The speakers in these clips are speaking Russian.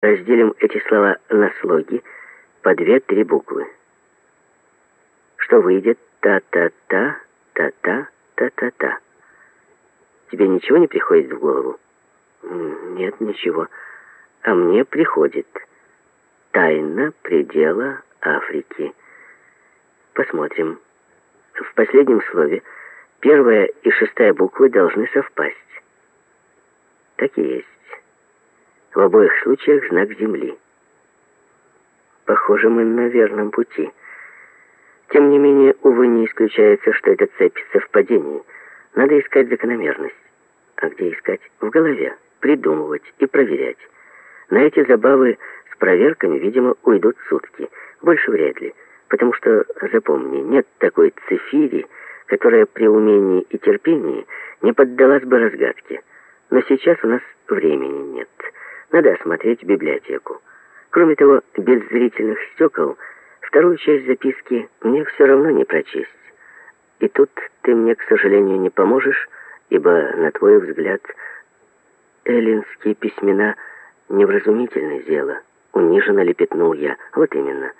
Разделим эти слова на слоги по две-три буквы. Что выйдет? Та-та-та, та-та, та-та-та. Тебе ничего не приходит в голову? Нет, ничего. А мне приходит. Тайна предела Африки. Посмотрим. В последнем слове первая и шестая буквы должны совпасть. Так и есть. В обоих случаях знак Земли. Похоже, мы на верном пути. Тем не менее, увы, не исключается, что это цепь совпадений. Надо искать закономерность. А где искать? В голове. Придумывать и проверять. На эти забавы с проверками, видимо, уйдут сутки. Больше вряд ли. Потому что, запомни, нет такой цифири, которая при умении и терпении не поддалась бы разгадке. Но сейчас у нас времени нет. Надо осмотреть библиотеку. Кроме того, без зрительных стекол вторую часть записки мне все равно не прочесть. И тут ты мне, к сожалению, не поможешь, ибо, на твой взгляд, эллинские письмена невразумительное дело. Униженно лепетнул я. Вот именно.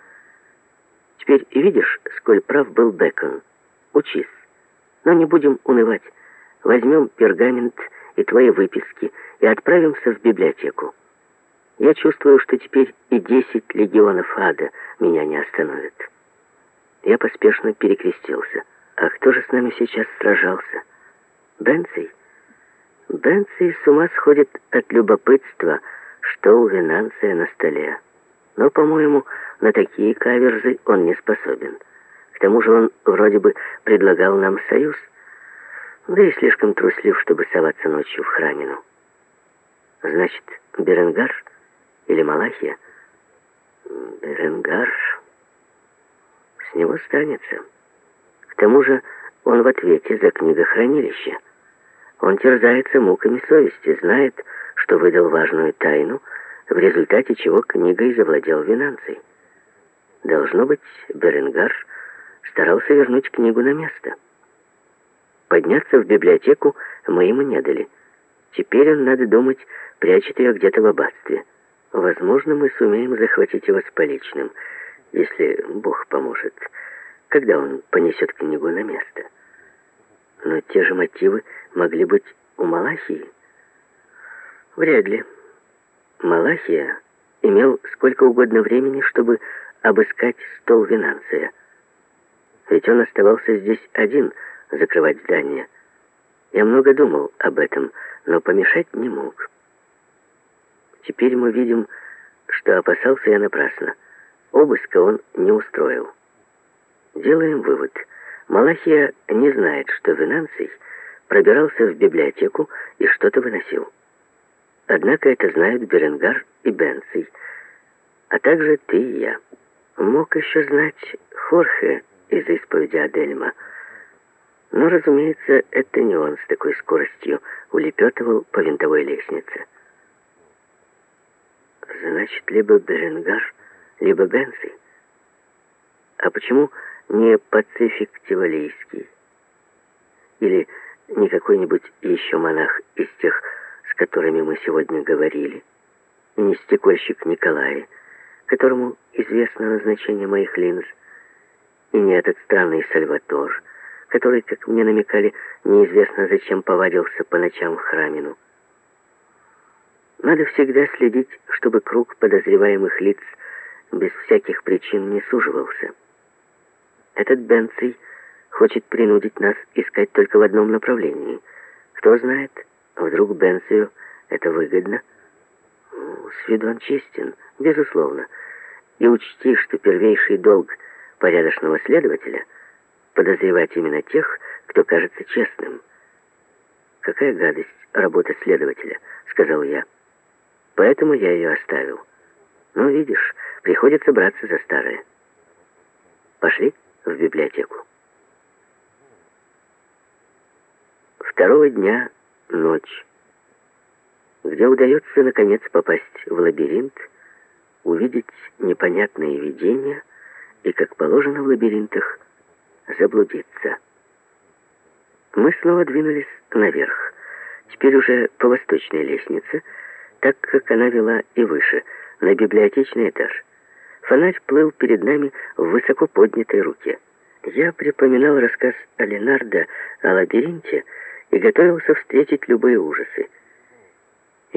Теперь видишь, сколь прав был Бекон. Учись. Но не будем унывать. Возьмем пергамент и твои выписки и отправимся в библиотеку. Я чувствую, что теперь и десять легионов ада меня не остановят. Я поспешно перекрестился. А кто же с нами сейчас сражался? Бенций? Бенций с ума сходит от любопытства, что у Винанция на столе. Но, по-моему, на такие каверзы он не способен. К тому же он вроде бы предлагал нам союз, да и слишком труслив, чтобы соваться ночью в храмину. Значит, Беренгар или Малахия? Беренгар. С него станется. К тому же он в ответе за книгохранилище. Он терзается муками совести, знает, что выдал важную тайну, в результате чего книгой завладел Винанций. Должно быть, Беренгар старался вернуть книгу на место. Подняться в библиотеку мы ему не дали. Теперь он, надо думать, прячет ее где-то в аббатстве. Возможно, мы сумеем захватить его с поличным, если Бог поможет, когда он понесет книгу на место. Но те же мотивы могли быть у Малахии. Вряд ли. Малахия имел сколько угодно времени, чтобы обыскать стол Винанция. Ведь он оставался здесь один, закрывать здание. Я много думал об этом, но помешать не мог. Теперь мы видим, что опасался я напрасно. Обыска он не устроил. Делаем вывод. Малахия не знает, что Винанций пробирался в библиотеку и что-то выносил. Однако это знают Беренгар и Бенций, а также ты и я. Мог еще знать Хорхе из исповеди Адельма. Но, разумеется, это не он с такой скоростью улепетывал по винтовой лестнице. Значит, либо Беренгар, либо Бенций. А почему не Пацифик Тивалийский? Или не какой-нибудь еще монах из тех, с которыми мы сегодня говорили? И не стекольщик Николай, которому известно назначение моих линз, и не этот странный Сальватор, который, как мне намекали, неизвестно зачем повадился по ночам в храмину. Надо всегда следить, чтобы круг подозреваемых лиц без всяких причин не суживался. Этот Бенций хочет принудить нас искать только в одном направлении. Кто знает, вдруг Бенцию это выгодно? С виду он честен, безусловно. И учти, что первейший долг порядочного следователя — подозревать именно тех, кто кажется честным. «Какая гадость работа следователя», — сказал я. Поэтому я ее оставил. Ну, видишь, приходится браться за старое. Пошли в библиотеку. Второго дня ночь, где удается, наконец, попасть в лабиринт, увидеть непонятные видения и, как положено в лабиринтах, заблудиться. Мы снова двинулись наверх, теперь уже по восточной лестнице, так как она вела и выше, на библиотечный этаж. Фонарь плыл перед нами в высоко поднятой руке. Я припоминал рассказ о Ленардо о лабиринте и готовился встретить любые ужасы.